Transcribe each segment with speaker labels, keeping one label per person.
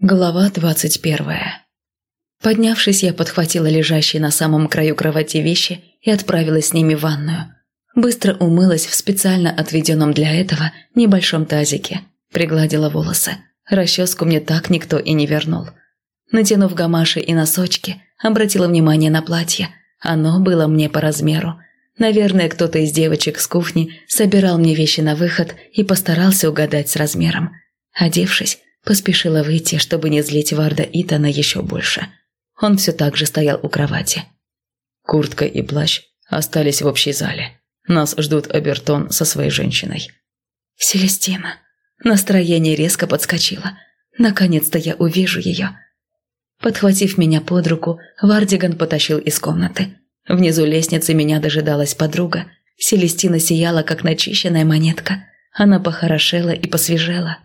Speaker 1: Глава двадцать первая. Поднявшись, я подхватила лежащие на самом краю кровати вещи и отправилась с ними в ванную. Быстро умылась в специально отведенном для этого небольшом тазике. Пригладила волосы. Расческу мне так никто и не вернул. Натянув гамаши и носочки, обратила внимание на платье. Оно было мне по размеру. Наверное, кто-то из девочек с кухни собирал мне вещи на выход и постарался угадать с размером. Одевшись, Поспешила выйти, чтобы не злить Варда Итана еще больше. Он все так же стоял у кровати. Куртка и плащ остались в общей зале. Нас ждут Абертон со своей женщиной. Селестина. Настроение резко подскочило. Наконец-то я увижу ее. Подхватив меня под руку, Вардиган потащил из комнаты. Внизу лестницы меня дожидалась подруга. Селестина сияла, как начищенная монетка. Она похорошела и посвежела.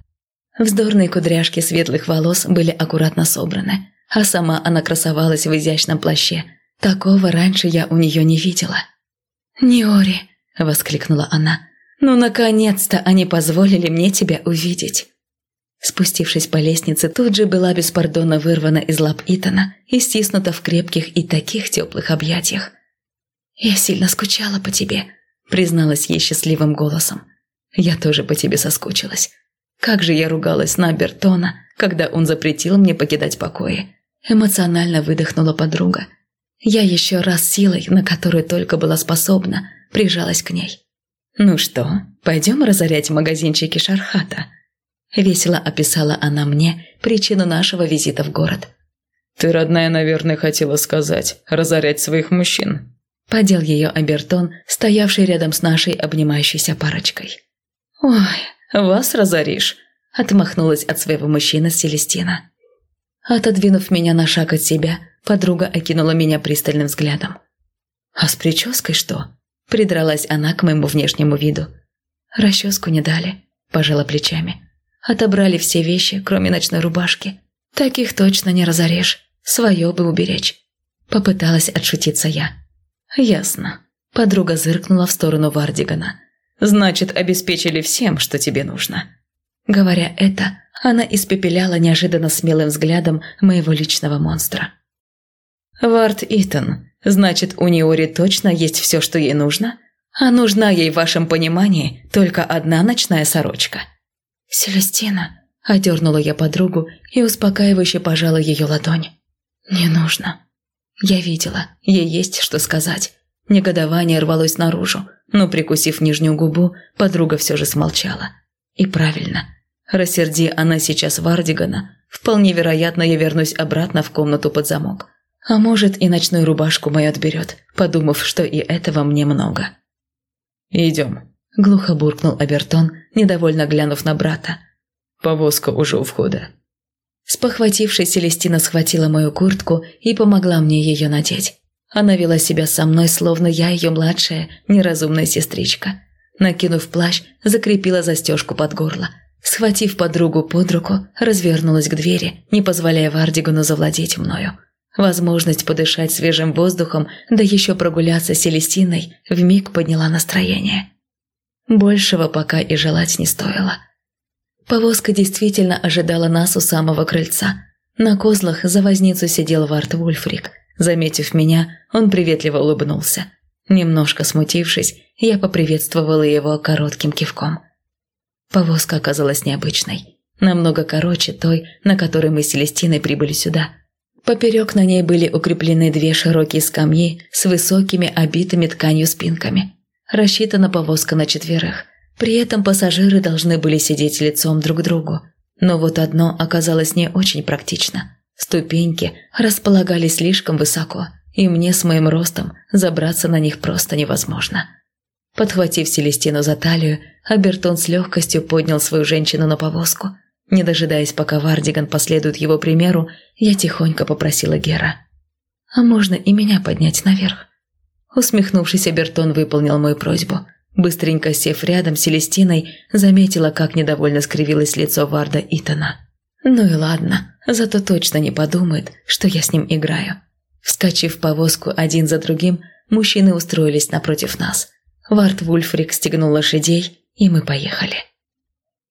Speaker 1: Вздорные кудряшки светлых волос были аккуратно собраны, а сама она красовалась в изящном плаще. Такого раньше я у нее не видела. «Ниори!» – воскликнула она. «Ну, наконец-то они позволили мне тебя увидеть!» Спустившись по лестнице, тут же была беспардонно вырвана из лап Итана и стиснута в крепких и таких теплых объятиях. «Я сильно скучала по тебе», – призналась ей счастливым голосом. «Я тоже по тебе соскучилась. Как же я ругалась на Бертона, когда он запретил мне покидать покои. Эмоционально выдохнула подруга. Я еще раз силой, на которую только была способна, прижалась к ней. «Ну что, пойдем разорять магазинчики Шархата?» Весело описала она мне причину нашего визита в город.
Speaker 2: «Ты, родная, наверное, хотела сказать, разорять своих мужчин?»
Speaker 1: Подел ее Абертон, стоявший рядом с нашей обнимающейся парочкой. «Ой, «Вас разоришь», – отмахнулась от своего мужчины Селестина. Отодвинув меня на шаг от себя, подруга окинула меня пристальным взглядом. «А с прической что?» – придралась она к моему внешнему виду. «Расческу не дали», – пожала плечами. «Отобрали все вещи, кроме ночной рубашки. Таких точно не разоришь, свое бы уберечь». Попыталась отшутиться я. «Ясно». Подруга зыркнула в сторону Вардигана. Значит, обеспечили всем, что тебе нужно». Говоря это, она испепеляла неожиданно смелым взглядом моего личного монстра. «Вард Итан, значит, у Неори точно есть все, что ей нужно? А нужна ей в вашем понимании только одна ночная сорочка?» «Селестина», – одернула я подругу и успокаивающе пожала ее ладонь. «Не нужно». Я видела, ей есть что сказать. Негодование рвалось наружу, но, прикусив нижнюю губу, подруга все же смолчала. И правильно. Рассерди она сейчас Вардигана, вполне вероятно, я вернусь обратно в комнату под замок. А может, и ночную рубашку мою отберет, подумав, что и этого мне много.
Speaker 2: «Идем», –
Speaker 1: глухо буркнул Абертон, недовольно глянув на брата.
Speaker 2: «Повозка уже у входа».
Speaker 1: Спохватившись, Селестина схватила мою куртку и помогла мне ее надеть. Она вела себя со мной, словно я ее младшая, неразумная сестричка. Накинув плащ, закрепила застежку под горло. Схватив подругу под руку, развернулась к двери, не позволяя Вардигану завладеть мною. Возможность подышать свежим воздухом, да еще прогуляться с Селестиной, вмиг подняла настроение. Большего пока и желать не стоило. Повозка действительно ожидала нас у самого крыльца. На козлах за возницу сидел Вард Вульфрик – Заметив меня, он приветливо улыбнулся. Немножко смутившись, я поприветствовала его коротким кивком. Повозка оказалась необычной. Намного короче той, на которой мы с Селестиной прибыли сюда. Поперек на ней были укреплены две широкие скамьи с высокими обитыми тканью спинками. Рассчитана повозка на четверых. При этом пассажиры должны были сидеть лицом друг к другу. Но вот одно оказалось не очень практично – Ступеньки располагались слишком высоко, и мне с моим ростом забраться на них просто невозможно. Подхватив Селестину за талию, Абертон с легкостью поднял свою женщину на повозку. Не дожидаясь, пока Вардиган последует его примеру, я тихонько попросила Гера. «А можно и меня поднять наверх?» Усмехнувшись, Абертон выполнил мою просьбу. Быстренько сев рядом с Селестиной, заметила, как недовольно скривилось лицо Варда Итана. «Ну и ладно, Зато точно не подумает, что я с ним играю. Вскочив в повозку один за другим, мужчины устроились напротив нас. Варт Вульфрик стегнул лошадей, и мы поехали.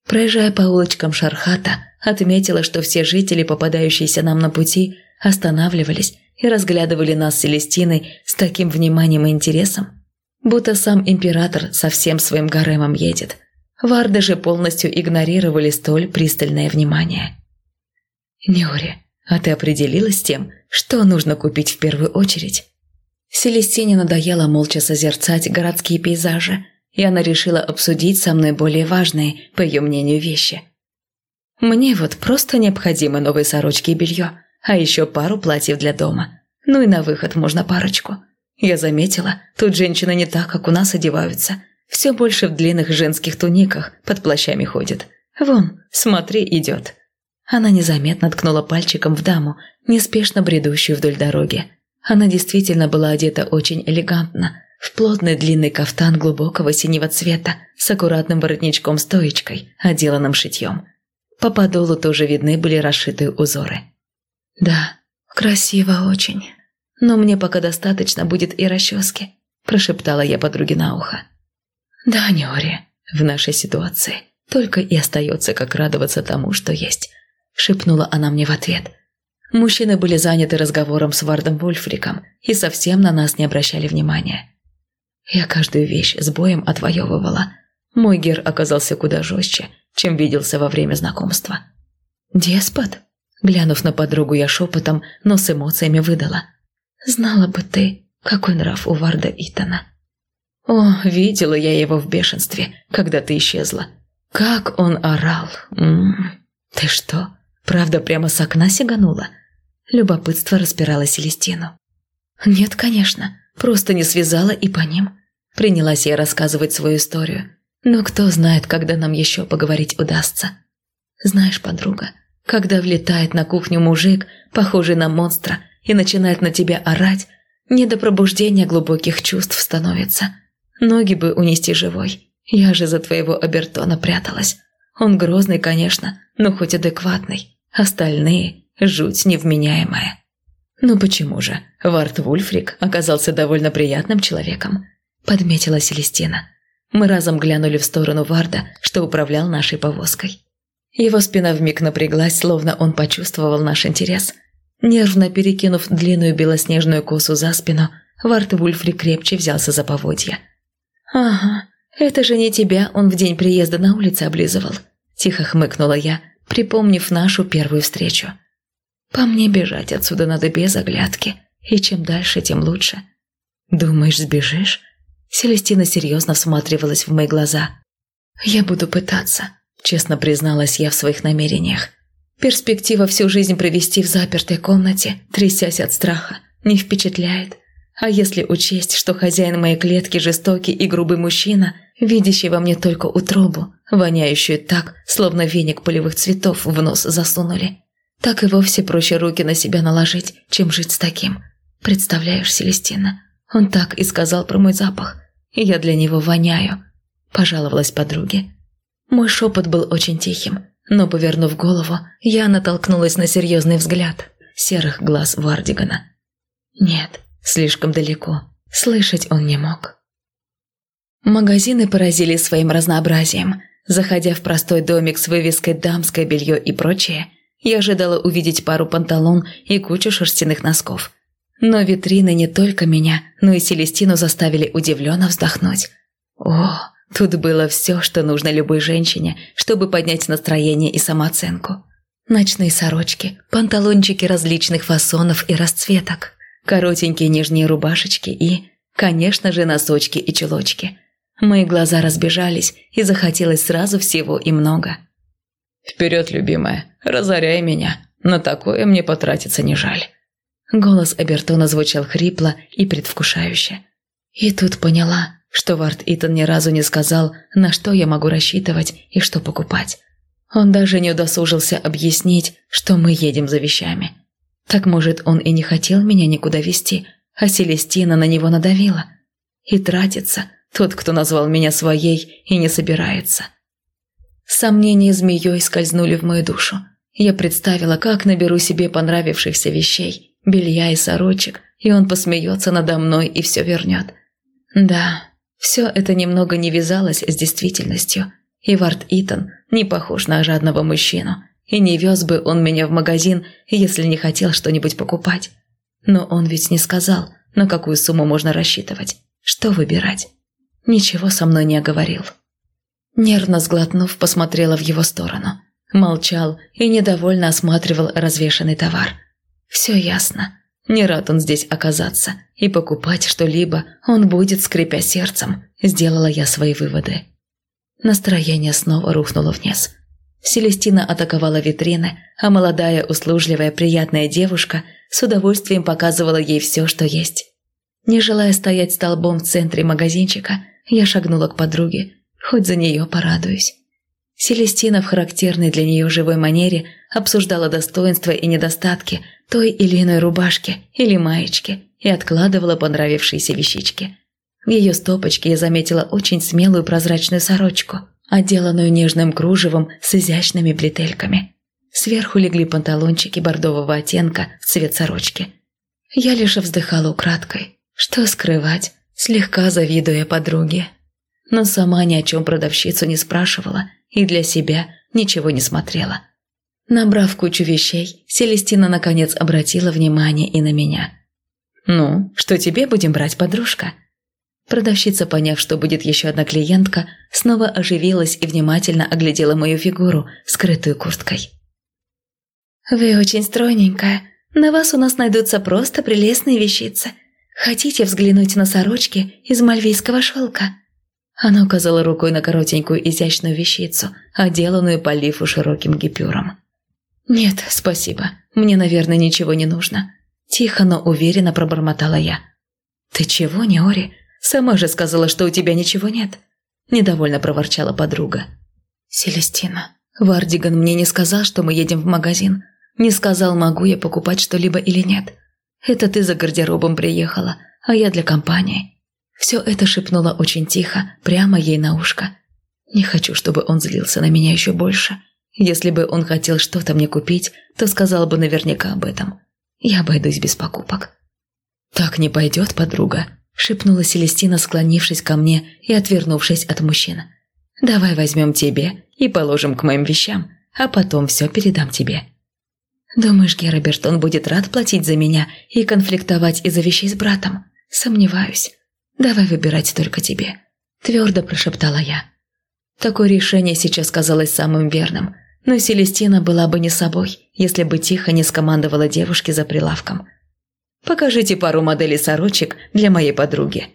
Speaker 1: Проезжая по улочкам Шархата, отметила, что все жители, попадающиеся нам на пути, останавливались и разглядывали нас с Селестиной с таким вниманием и интересом, будто сам император со всем своим гаремом едет. Варды же полностью игнорировали столь пристальное внимание. «Неори, а ты определилась с тем, что нужно купить в первую очередь?» Селестине надоело молча созерцать городские пейзажи, и она решила обсудить со мной более важные, по ее мнению, вещи. «Мне вот просто необходимы новые сорочки и белье, а еще пару платьев для дома. Ну и на выход можно парочку. Я заметила, тут женщины не так, как у нас одеваются. Все больше в длинных женских туниках под плащами ходят. Вон, смотри, идет». Она незаметно ткнула пальчиком в даму, неспешно бредущую вдоль дороги. Она действительно была одета очень элегантно, в плотный длинный кафтан глубокого синего цвета с аккуратным воротничком-стоечкой, отделанным шитьем. По подолу тоже видны были расшитые узоры. «Да, красиво очень. Но мне пока достаточно будет и расчески», – прошептала я подруге на ухо. «Да, Нёри, в нашей ситуации только и остается, как радоваться тому, что есть», – шепнула она мне в ответ. Мужчины были заняты разговором с Вардом Вольфриком и совсем на нас не обращали внимания. Я каждую вещь с боем отвоевывала. Мой гер оказался куда жестче, чем виделся во время знакомства. «Деспот?» Глянув на подругу, я шепотом, но с эмоциями выдала. «Знала бы ты, какой нрав у Варда Итана». «О, видела я его в бешенстве, когда ты исчезла. Как он орал! М -м -м. Ты что, правда прямо с окна сиганула?» Любопытство распирало Селестину. «Нет, конечно, просто не связала и по ним». Принялась я рассказывать свою историю. Но кто знает, когда нам еще поговорить удастся. Знаешь, подруга, когда влетает на кухню мужик, похожий на монстра, и начинает на тебя орать, не до пробуждения глубоких чувств становится. Ноги бы унести живой. Я же за твоего Абертона пряталась. Он грозный, конечно, но хоть адекватный. Остальные – жуть невменяемая. Ну почему же? Варт Вульфрик оказался довольно приятным человеком, подметила Селестина. Мы разом глянули в сторону Варда, что управлял нашей повозкой. Его спина вмиг напряглась, словно он почувствовал наш интерес. Нервно перекинув длинную белоснежную косу за спину, Вард Вульфри крепче взялся за поводья. «Ага, это же не тебя он в день приезда на улице облизывал», – тихо хмыкнула я, припомнив нашу первую встречу. «По мне бежать отсюда надо без оглядки, и чем дальше, тем лучше». «Думаешь, сбежишь?» Селестина серьезно всматривалась в мои глаза. «Я буду пытаться», – честно призналась я в своих намерениях. Перспектива всю жизнь провести в запертой комнате, трясясь от страха, не впечатляет. А если учесть, что хозяин моей клетки жестокий и грубый мужчина, видящий во мне только утробу, воняющую так, словно веник полевых цветов в нос засунули, так и вовсе проще руки на себя наложить, чем жить с таким. Представляешь, Селестина, он так и сказал про мой запах и я для него воняю», – пожаловалась подруге. Мой шепот был очень тихим, но, повернув голову, я натолкнулась на серьезный взгляд серых глаз Вардигана. Нет, слишком далеко, слышать он не мог. Магазины поразили своим разнообразием. Заходя в простой домик с вывеской «Дамское белье» и прочее, я ожидала увидеть пару панталон и кучу шерстяных носков – но витрины не только меня, но и Селестину заставили удивленно вздохнуть. О, тут было все, что нужно любой женщине, чтобы поднять настроение и самооценку. Ночные сорочки, панталончики различных фасонов и расцветок, коротенькие нижние рубашечки и, конечно же, носочки и чулочки. Мои глаза разбежались, и захотелось сразу всего и много.
Speaker 2: «Вперед, любимая, разоряй меня, на такое мне потратиться не жаль».
Speaker 1: Голос Абертона звучал хрипло и предвкушающе. И тут поняла, что Вард Итан ни разу не сказал, на что я могу рассчитывать и что покупать. Он даже не удосужился объяснить, что мы едем за вещами. Так, может, он и не хотел меня никуда везти, а Селестина на него надавила. И тратится тот, кто назвал меня своей и не собирается. Сомнения змеей скользнули в мою душу. Я представила, как наберу себе понравившихся вещей – белья и сорочек, и он посмеется надо мной и все вернет. Да, все это немного не вязалось с действительностью, И Вард Итан не похож на жадного мужчину. И не вез бы он меня в магазин, если не хотел что-нибудь покупать. Но он ведь не сказал, на какую сумму можно рассчитывать. Что выбирать? Ничего со мной не оговорил. Нервно сглотнув, посмотрела в его сторону. Молчал и недовольно осматривал развешанный товар. Все ясно. Не рад он здесь оказаться, и покупать что-либо он будет, скрипя сердцем. Сделала я свои выводы. Настроение снова рухнуло вниз. Селестина атаковала витрины, а молодая, услужливая, приятная девушка с удовольствием показывала ей все, что есть. Не желая стоять столбом в центре магазинчика, я шагнула к подруге, хоть за нее порадуюсь. Селестина в характерной для нее живой манере обсуждала достоинства и недостатки той или иной рубашки или маечки и откладывала понравившиеся вещички. В ее стопочке я заметила очень смелую прозрачную сорочку, отделанную нежным кружевом с изящными бретельками. Сверху легли панталончики бордового оттенка в цвет сорочки. Я лишь вздыхала украдкой. Что скрывать, слегка завидуя подруге. Но сама ни о чем продавщицу не спрашивала и для себя ничего не смотрела. Набрав кучу вещей, Селестина наконец обратила внимание и на меня. «Ну, что тебе будем брать, подружка?» Продавщица, поняв, что будет еще одна клиентка, снова оживилась и внимательно оглядела мою фигуру, скрытую курткой. «Вы очень стройненькая. На вас у нас найдутся просто прелестные вещицы. Хотите взглянуть на сорочки из мальвийского шелка?» Она указала рукой на коротенькую изящную вещицу, отделанную по лифу широким гипюром. «Нет, спасибо. Мне, наверное, ничего не нужно». Тихо, но уверенно пробормотала я. «Ты чего, Неори? Сама же сказала, что у тебя ничего нет». Недовольно проворчала подруга. «Селестина, Вардиган мне не сказал, что мы едем в магазин. Не сказал, могу я покупать что-либо или нет. Это ты за гардеробом приехала, а я для компании. Все это шепнула очень тихо, прямо ей на ушко. Не хочу, чтобы он злился на меня еще больше. Если бы он хотел что-то мне купить, то сказал бы наверняка об этом. Я обойдусь без покупок. «Так не пойдет, подруга», – шепнула Селестина, склонившись ко мне и отвернувшись от мужчин. «Давай возьмем тебе и положим к моим вещам, а потом все передам тебе». «Думаешь, Гераберт, он будет рад платить за меня и конфликтовать из-за вещей с братом? Сомневаюсь. Давай выбирать только тебе», – твердо прошептала я. Такое решение сейчас казалось самым верным, но Селестина была бы не собой, если бы тихо не скомандовала девушке за прилавком. «Покажите пару моделей сорочек для моей подруги».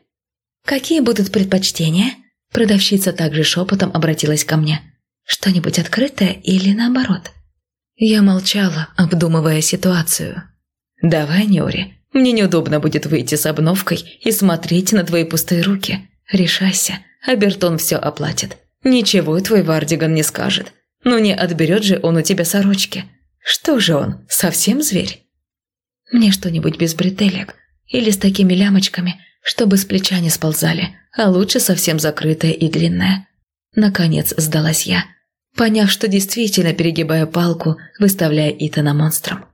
Speaker 1: «Какие будут предпочтения?» Продавщица также шепотом обратилась ко мне. «Что-нибудь открытое или наоборот?» Я молчала, обдумывая ситуацию. «Давай, Нюри, мне неудобно будет выйти с обновкой и смотреть на твои пустые руки. Решайся, а Бертон все оплатит. Ничего твой Вардиган не скажет. Но не отберет же он у тебя сорочки. Что же он, совсем зверь?» «Мне что-нибудь без бретелек или с такими лямочками, чтобы с плеча не сползали, а лучше совсем закрытая и длинная». Наконец сдалась я поняв, что действительно перегибаю палку, выставляя Итана монстром.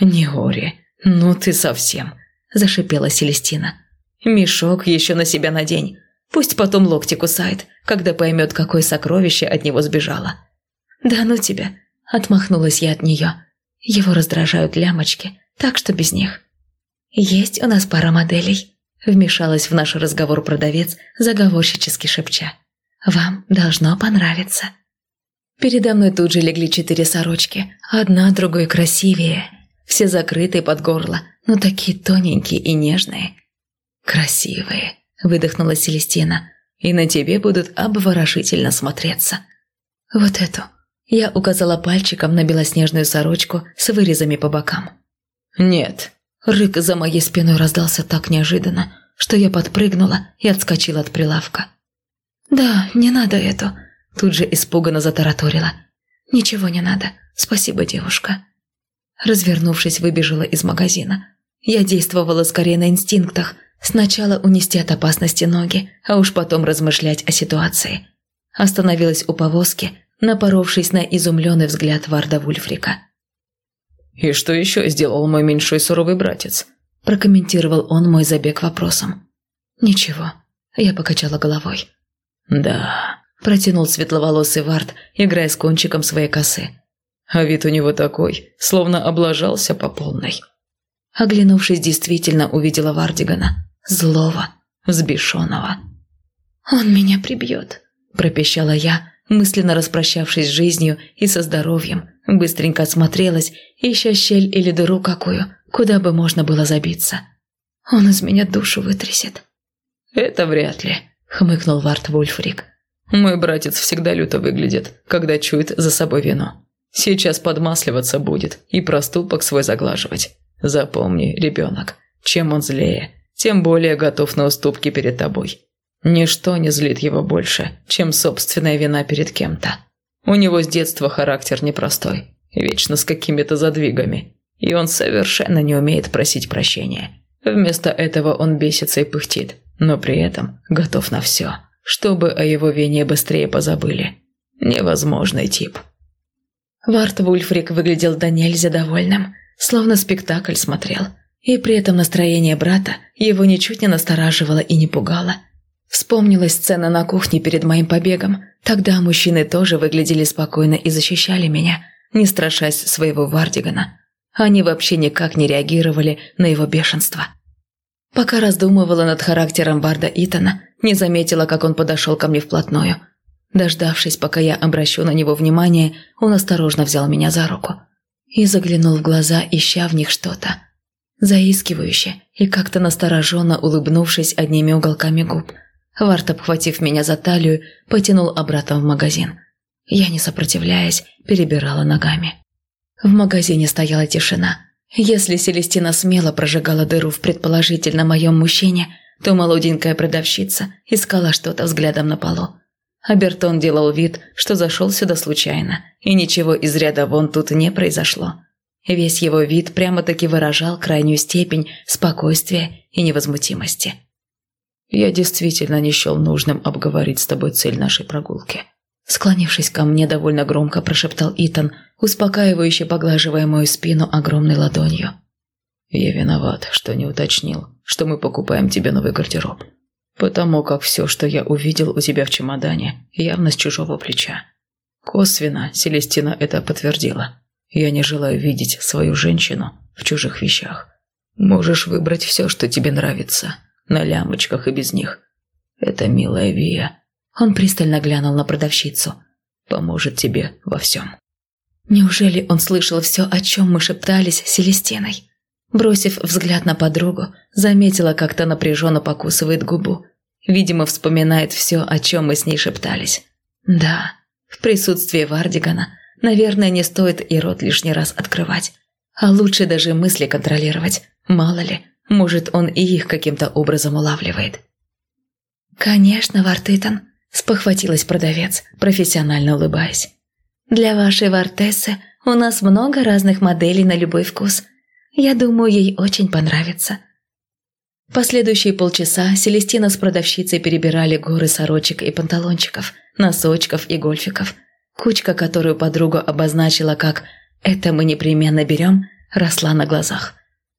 Speaker 1: «Не ори, ну ты совсем!» – зашипела Селестина. «Мешок еще на себя надень. Пусть потом локти кусает, когда поймет, какое сокровище от него сбежало». «Да ну тебя!» – отмахнулась я от нее. Его раздражают лямочки, так что без них. «Есть у нас пара моделей», – вмешалась в наш разговор продавец, заговорщически шепча. «Вам должно понравиться». Передо мной тут же легли четыре сорочки, одна другой красивее. Все закрытые под горло, но такие тоненькие и нежные. «Красивые», – выдохнула Селестина, – «и на тебе будут обворожительно смотреться». «Вот эту». Я указала пальчиком на белоснежную сорочку с вырезами по бокам. «Нет». Рык за моей спиной раздался так неожиданно, что я подпрыгнула и отскочила от прилавка. «Да, не надо эту. Тут же испуганно затараторила. «Ничего не надо. Спасибо, девушка». Развернувшись, выбежала из магазина. Я действовала скорее на инстинктах. Сначала унести от опасности ноги, а уж потом размышлять о ситуации. Остановилась у повозки, напоровшись на изумленный взгляд Варда Вульфрика.
Speaker 2: «И что еще сделал мой меньшой суровый братец?»
Speaker 1: Прокомментировал он мой забег вопросом. «Ничего», – я покачала головой.
Speaker 2: «Да,
Speaker 1: Протянул светловолосый Вард, играя с кончиком своей косы.
Speaker 2: А вид у него такой, словно облажался по полной.
Speaker 1: Оглянувшись, действительно увидела Вардигана. Злого, взбешенного. «Он меня прибьет», – пропищала я, мысленно распрощавшись с жизнью и со здоровьем. Быстренько осмотрелась, ища щель или дыру какую, куда бы можно было забиться. «Он из меня душу вытрясет».
Speaker 2: «Это вряд ли», – хмыкнул Варт Вульфрик. «Мой братец всегда люто выглядит, когда чует за собой вино. Сейчас подмасливаться будет и проступок свой заглаживать. Запомни, ребенок, чем он злее, тем более готов на уступки перед тобой. Ничто не злит его больше, чем собственная вина перед кем-то. У него с детства характер непростой, вечно с какими-то задвигами, и он совершенно не умеет просить прощения. Вместо этого он бесится и пыхтит, но при этом готов на все, чтобы о его вине быстрее позабыли. Невозможный тип.
Speaker 1: Варт Вульфрик выглядел до нельзя довольным, словно спектакль смотрел. И при этом настроение брата его ничуть не настораживало и не пугало. Вспомнилась сцена на кухне перед моим побегом. Тогда мужчины тоже выглядели спокойно и защищали меня, не страшась своего Вардигана. Они вообще никак не реагировали на его бешенство. Пока раздумывала над характером Барда Итана, не заметила, как он подошел ко мне вплотную. Дождавшись, пока я обращу на него внимание, он осторожно взял меня за руку и заглянул в глаза, ища в них что-то. Заискивающе и как-то настороженно улыбнувшись одними уголками губ, Варт, обхватив меня за талию, потянул обратно в магазин. Я, не сопротивляясь, перебирала ногами. В магазине стояла тишина. Если Селестина смело прожигала дыру в предположительно моем мужчине, то молоденькая продавщица искала что-то взглядом на полу. Абертон делал вид, что зашел сюда случайно, и ничего из ряда вон тут не произошло. Весь его вид прямо-таки выражал крайнюю степень спокойствия и невозмутимости.
Speaker 2: «Я действительно не счел нужным обговорить с тобой цель нашей прогулки»,
Speaker 1: Склонившись ко мне, довольно громко прошептал Итан, успокаивающе поглаживая мою спину огромной ладонью.
Speaker 2: «Я виноват, что не уточнил, что мы покупаем тебе новый гардероб потому как все, что я увидел у тебя в чемодане, явно с чужого плеча. Косвенно Селестина это подтвердила. Я не желаю видеть свою женщину в чужих вещах. Можешь выбрать все, что тебе нравится, на лямочках и без них. Это милая Вия.
Speaker 1: Он пристально глянул на продавщицу.
Speaker 2: Поможет тебе во всем.
Speaker 1: Неужели он слышал все, о чем мы шептались с Селестиной? Бросив взгляд на подругу, заметила, как та напряженно покусывает губу. Видимо, вспоминает все, о чем мы с ней шептались. Да, в присутствии Вардигана, наверное, не стоит и рот лишний раз открывать. А лучше даже мысли контролировать. Мало ли, может, он и их каким-то образом улавливает. «Конечно, Вартытан», – спохватилась продавец, профессионально улыбаясь. «Для вашей Вартессы у нас много разных моделей на любой вкус. Я думаю, ей очень понравится». Последующие полчаса Селестина с продавщицей перебирали горы сорочек и панталончиков, носочков и гольфиков. Кучка, которую подруга обозначила как «это мы непременно берем», росла на глазах.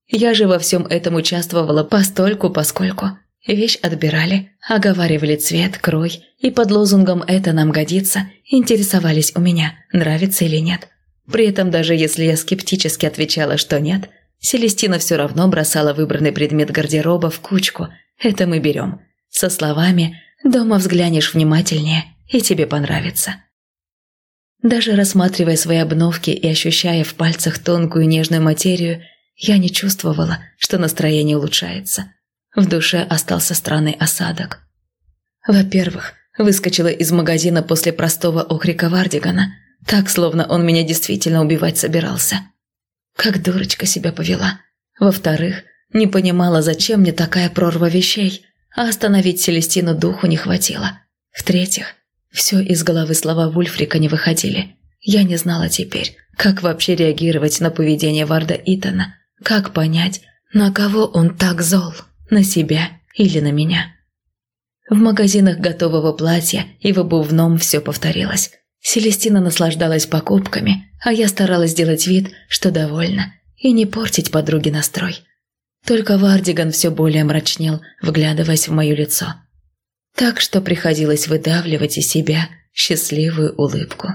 Speaker 1: Я же во всем этом участвовала постольку-поскольку. Вещь отбирали, оговаривали цвет, крой, и под лозунгом «это нам годится» интересовались у меня, нравится или нет. При этом даже если я скептически отвечала, что нет – Селестина все равно бросала выбранный предмет гардероба в кучку. Это мы берем. Со словами «Дома взглянешь внимательнее, и тебе понравится». Даже рассматривая свои обновки и ощущая в пальцах тонкую нежную материю, я не чувствовала, что настроение улучшается. В душе остался странный осадок. Во-первых, выскочила из магазина после простого окрика Вардигана, так, словно он меня действительно убивать собирался – как дурочка себя повела. Во-вторых, не понимала, зачем мне такая прорва вещей, а остановить Селестину духу не хватило. В-третьих, все из головы слова Вульфрика не выходили. Я не знала теперь, как вообще реагировать на поведение Варда Итана, как понять, на кого он так зол, на себя или на меня. В магазинах готового платья и в обувном все повторилось. Селестина наслаждалась покупками, а я старалась сделать вид, что довольна, и не портить подруге настрой. Только Вардиган все более мрачнел, вглядываясь в мое лицо. Так что приходилось выдавливать из себя счастливую улыбку.